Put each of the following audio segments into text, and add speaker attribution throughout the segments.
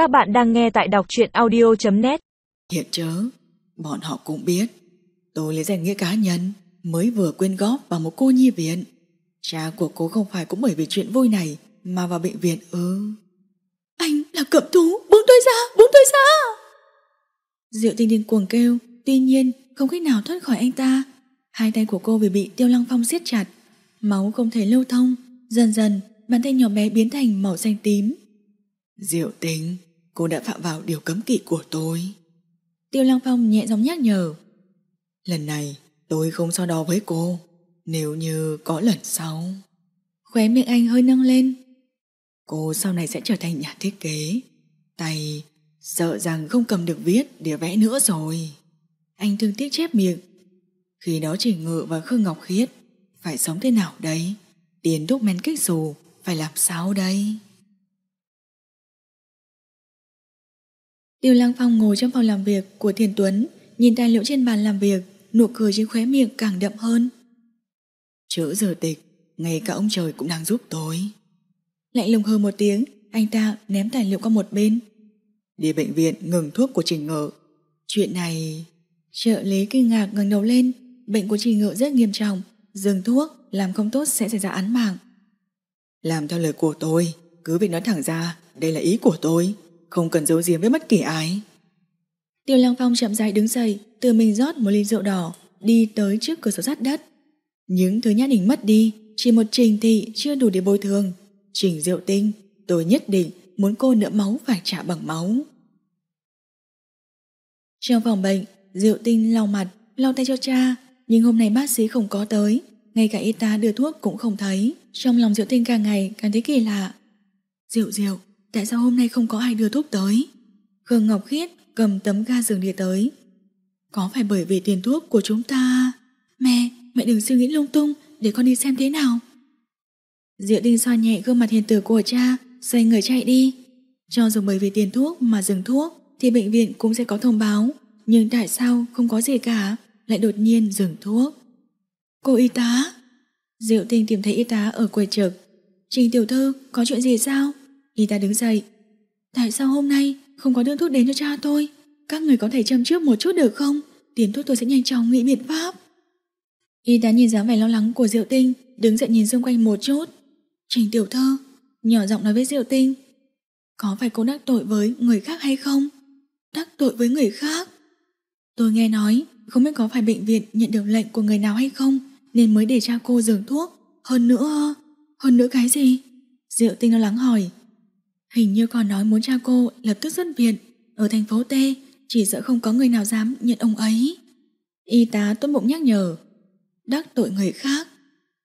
Speaker 1: Các bạn đang nghe tại đọc truyện audio.net
Speaker 2: Hiện chớ, bọn họ cũng biết. Tôi lấy danh nghĩa cá nhân Mới vừa quyên góp vào một cô nhi viện. Cha của cô không phải cũng bởi vì chuyện vui này Mà vào bệnh viện ư
Speaker 3: Anh là cẩm thú, buông tôi ra, buông tôi ra!
Speaker 2: Diệu tinh điên cuồng kêu Tuy nhiên không cách nào thoát khỏi anh ta. Hai tay của cô vì bị tiêu lăng phong siết chặt Máu không thể lưu thông. Dần dần bàn tay nhỏ bé biến thành màu xanh tím. Diệu tinh Cô đã phạm vào điều cấm kỵ của tôi. Tiêu lăng phong nhẹ giọng nhắc nhở. Lần này tôi không so đo với cô. Nếu như có lần sau. Khóe miệng anh hơi nâng lên. Cô sau này sẽ trở thành nhà thiết kế. Tay Sợ rằng không cầm được viết để vẽ nữa rồi. Anh thương tiếc chép miệng. Khi đó Trình Ngự và Khương Ngọc Khiết. Phải sống thế nào đấy Tiền đúc men kích dù Phải làm sao đây Tiêu Lăng Phong ngồi trong phòng làm việc của Thiền Tuấn Nhìn tài liệu trên bàn làm việc Nụ cười trên khóe miệng càng đậm hơn. Chữ giờ tịch Ngay cả ông trời cũng đang giúp tôi. Lạnh lùng hơ một tiếng Anh ta ném tài liệu qua một bên. Đi bệnh viện ngừng thuốc của Trình Ngự. Chuyện này Trợ lý kinh ngạc ngẩng đầu lên Bệnh của Trình Ngự rất nghiêm trọng Dừng thuốc làm không tốt sẽ xảy ra án mạng. Làm theo lời của tôi Cứ việc nói thẳng ra Đây là ý của tôi không cần giấu giếm với bất kỳ ai. Tiêu Lăng Phong chậm rãi đứng dậy, Tự mình rót một ly rượu đỏ, Đi tới trước cửa sổ sắt đất. Những thứ nhát đỉnh mất đi, Chỉ một trình thị chưa đủ để bồi thường. Trình diệu tinh, Tôi nhất định muốn cô nợ máu phải trả bằng máu. Trong phòng bệnh Diệu tinh lau mặt, Lau tay cho cha, Nhưng hôm nay bác sĩ không có tới, Ngay cả y tá đưa thuốc cũng không thấy. Trong lòng Diệu tinh càng ngày càng thấy kỳ lạ. Diệu diệu Tại sao hôm nay không có ai đưa thuốc tới? Khương Ngọc Khiết cầm tấm ga giường đi tới. Có phải bởi vì tiền thuốc của chúng ta? Mẹ, mẹ đừng suy nghĩ lung tung Để con đi xem thế nào. Diệu tinh xoa nhẹ gương mặt hiền tử của cha Xoay người chạy đi. Cho dù bởi vì tiền thuốc mà dừng thuốc Thì bệnh viện cũng sẽ có thông báo. Nhưng tại sao không có gì cả Lại đột nhiên dừng thuốc? Cô y tá. Diệu tinh tìm thấy y tá ở quầy trực. Trình tiểu thư có chuyện gì sao? Y tá đứng dậy. Tại sao hôm nay không có đơn thuốc đến cho cha tôi? Các người có thể chăm trước một chút được không? Tiền thuốc tôi sẽ nhanh chóng nghĩ biện pháp. Y tá nhìn dáng vẻ lo lắng của Diệu tinh, Đứng dậy nhìn xung quanh một chút. Trình tiểu thư Nhỏ giọng nói với Diệu tinh, Có phải cô đắc tội với người khác hay không? Đắc tội với người khác? Tôi nghe nói, Không biết có phải bệnh viện nhận được lệnh của người nào hay không, Nên mới để cha cô dừng thuốc. Hơn nữa Hơn nữa cái gì? Diệu tinh lo lắng hỏi. Hình như còn nói muốn cha cô lập tức xuất viện. Ở thành phố T, Chỉ sợ không có người nào dám nhận ông ấy. Y tá tốt bụng nhắc nhở, Đắc tội người khác.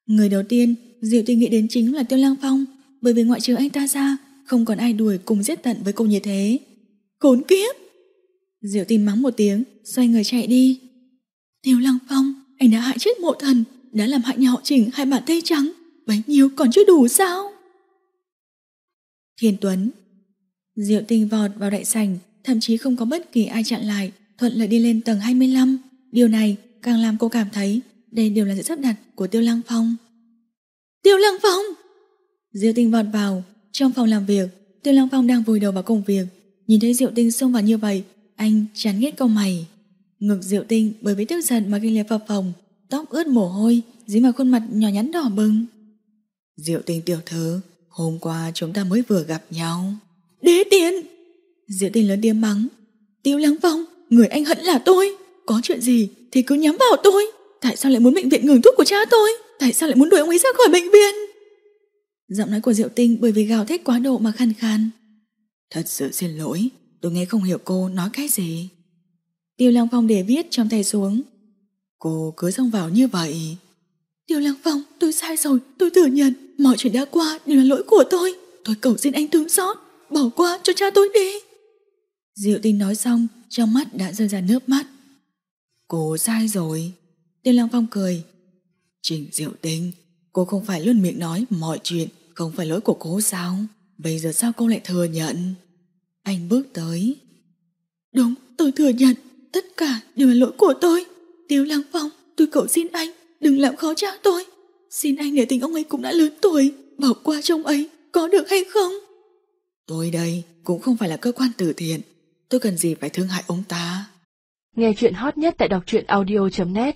Speaker 2: Người đầu tiên, Diệu tinh nghĩ đến chính là Tiêu Lang Phong, Bởi vì ngoại trừ anh ta ra, Không còn ai đuổi cùng giết tận với cô như thế. Khốn kiếp! Diệu tinh mắng một tiếng, Xoay người chạy đi. Tiêu lang Phong, Anh đã hại chết mộ thần, Đã làm hại nhà họ Trình hai bàn tay trắng, Bấy nhiêu còn chưa đủ sao? Thiên Tuấn. Diệu tinh vọt vào đại sảnh, Thậm chí không có bất kỳ ai chặn lại, Thuận lợi đi lên tầng 25 Điều này càng làm cô cảm thấy Đây đều là sự sắp đặt của Tiêu Lăng Phong. Tiêu Lăng Phong! Diệu tinh vọt vào, Trong phòng làm việc, Tiêu Lăng Phong đang vùi đầu vào công việc. Nhìn thấy Diệu tinh xông vào như vậy, Anh chán ghét câu mày. Ngực Diệu tinh bởi vì tức giận mà kinh liệt vào phòng, Tóc ướt mồ hôi, Dính vào khuôn mặt nhỏ nhắn đỏ bừng. Diệu tinh tiểu thư Hôm qua chúng ta mới vừa gặp nhau. Đế tiên! Diệu tinh lớn tiếng mắng. Tiêu Lăng Phong, người anh hận là tôi. Có chuyện gì thì cứ nhắm vào tôi. Tại sao lại muốn bệnh viện ngừng thuốc của cha tôi? Tại sao lại muốn đuổi ông ấy ra khỏi bệnh viện? Giọng nói của Diệu Tinh Bởi vì gào thét quá độ mà khăn khan Thật sự xin lỗi Tôi nghe không hiểu cô nói cái gì. Tiêu Lăng Phong để viết trong tay xuống. Cô cứ xông vào như vậy. Tiêu Lăng Phong tôi sai rồi Tôi thừa nhận mọi chuyện đã qua đều là lỗi của tôi. Tôi cầu xin anh thương xót Bỏ qua cho cha tôi đi. Diệu Tinh nói xong, Trong mắt đã rơi ra nước mắt. Cô sai rồi. Tiêu Lăng Phong cười. Trình Diệu Tinh, Cô không phải luôn miệng nói mọi chuyện Không phải lỗi của cô sao? Bây giờ sao cô lại thừa nhận? Anh bước tới. Đúng, tôi thừa nhận. Tất cả đều là lỗi của tôi. Tiêu Lăng Phong, tôi cầu xin anh Đừng làm khó cha tôi. Xin anh để tình ông ấy cũng đã lớn tuổi Bỏ qua trong ấy có được hay không Tôi đây cũng không phải là cơ quan từ thiện. Tôi cần gì phải thương hại ông ta.
Speaker 1: Nghe chuyện hot nhất tại đọc truyện audio.net